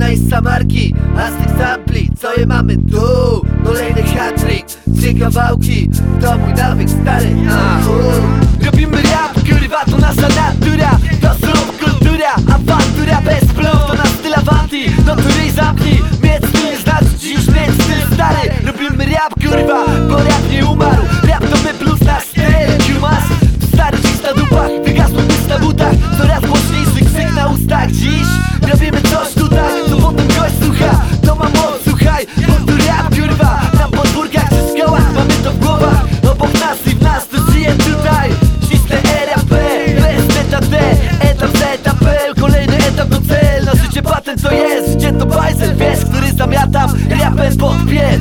Jedna jest samarki, a z tych sampli Co je mamy tu? Kolejny hat-trick, trzy kawałki To mój nawyk stary, a uh. Robimy rap, kurwa to nasza natura To znów kultura, awantura bez plum To nasz styl awanti, no której zapnij Mieć styl nie znaczy ci już mieć styl stary Robimy rap, kurwa, bo rap nie Patent to jest, gdzie to bajzel Wiesz, który zamiatam rapem pod piec?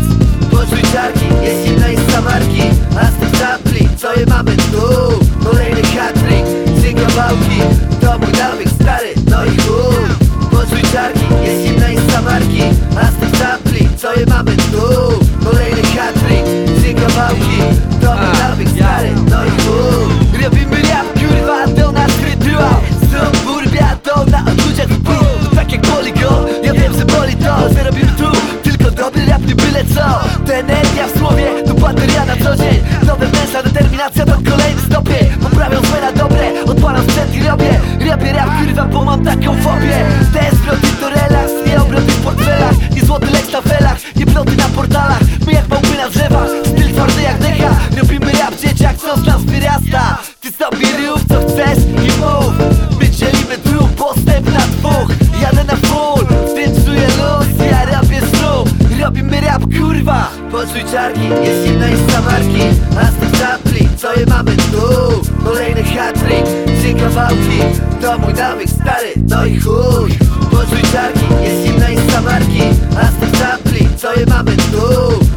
Poczuj czarki, jest inna i samarki. A z tych sampli, co je mamy tu. Kolejny hat-trick, trzy kawałki. To mój nawyk stary, no i chuj. Poczuj czarki, jest inna i samarki. A z tych sampli, co je mamy tu To energia w słowie, to bateria na co dzień. To wewnętrzna determinacja, to kolejny stopień. Poprawiam złe na dobre, odpalam sprzęt i robię. Robię rap, kurwa, bo mam taką fobię. Te zwroty to relaks, nie obroty w portfelach. Nie złoty lek na felach, nie ploty na portalach. My jak małpy na drzewach, styl twardy jak decha. Robimy rap, dzieciak, co z nas wyrasta. Ty sobie rób co chcesz i mów kurwa Poczuj czarki, jest inna i samarki A z tych sampli, co je mamy tu. Kolejny hat-trick, trzy kawałki. To mój nawyk stary, no i chuj. Poczuj czarki, jest inna i samarki A z tych sampli, co je mamy tu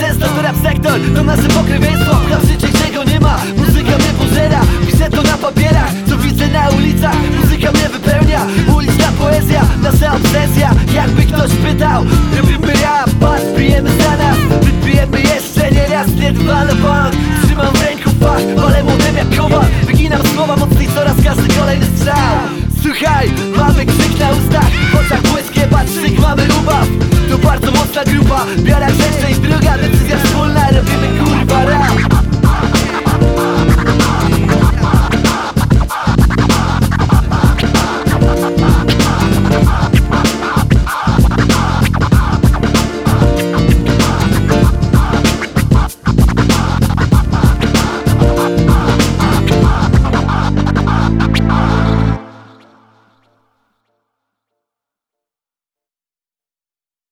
często, to rap sektor To nasze pokrewieństwo, w życie czego nie ma Muzyka mnie pożera, piszę to na papierach Co widzę na ulicach, muzyka mnie wypełnia Uliczna poezja, nasza obsesja. Jakby ktoś pytał, robimy rap Patrz, pijemy za nas, wypijemy jeszcze nie raz Nie dwa na bank, trzymam w ręku fach. Walę młodym jak kowal, wyginam słowa mocniej Coraz każdy kolejny strzał. Słuchaj, mamy krzyk na ustach. W oczach błyskie, patrzyk, mamy ubaw To bardzo mocna grupa Biara grzeczna